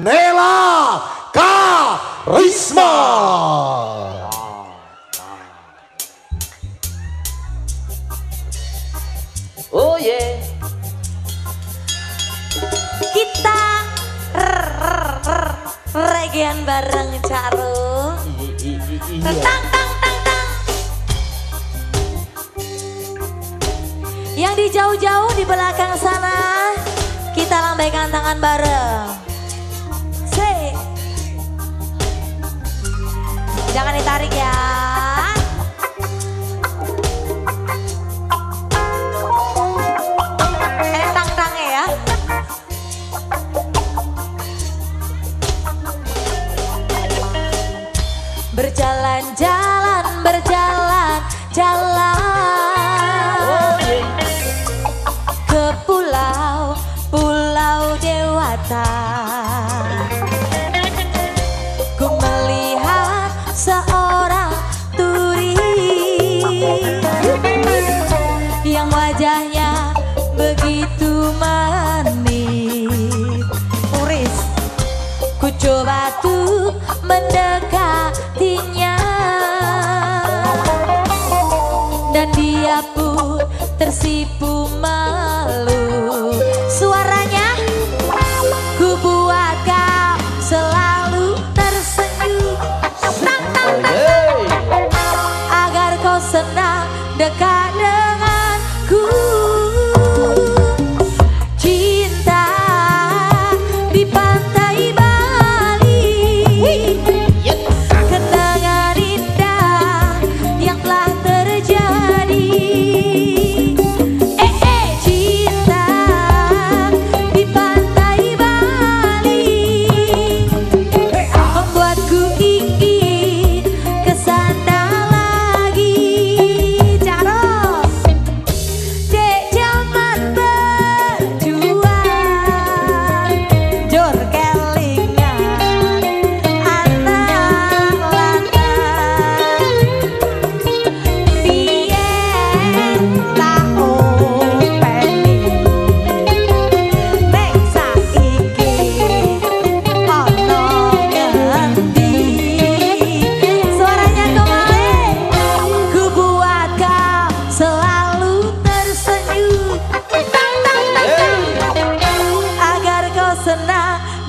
Nela Karisma. Oh yeah. Kita regian bareng Caru. Tang tang tang tang. Yang di jauh-jauh di belakang sana kita lambaikan tangan bareng. tarik ya. Ya. Berjalan, jalan, berjalan, jalan. dapur tersipu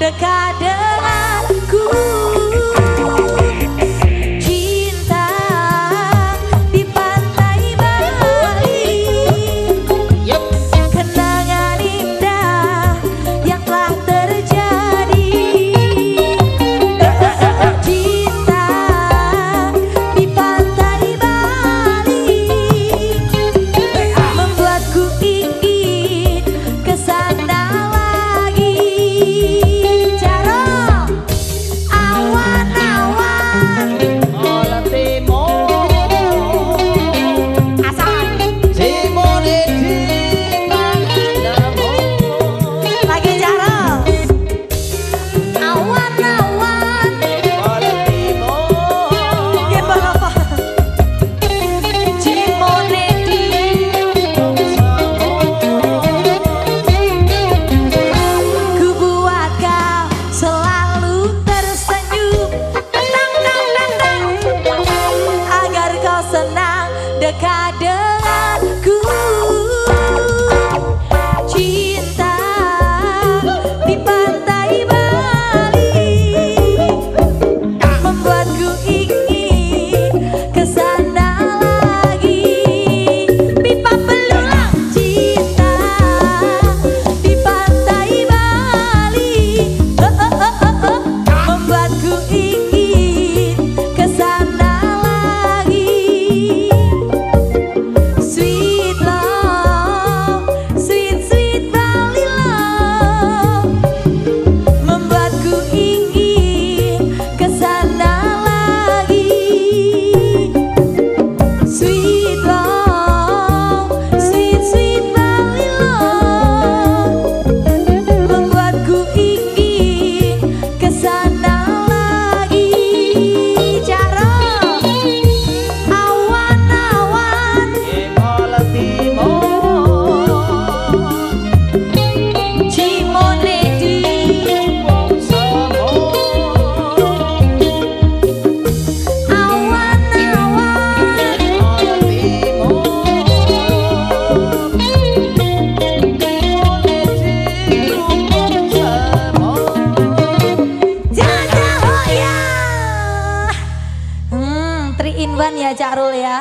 dekat dekade Cak Rul ya.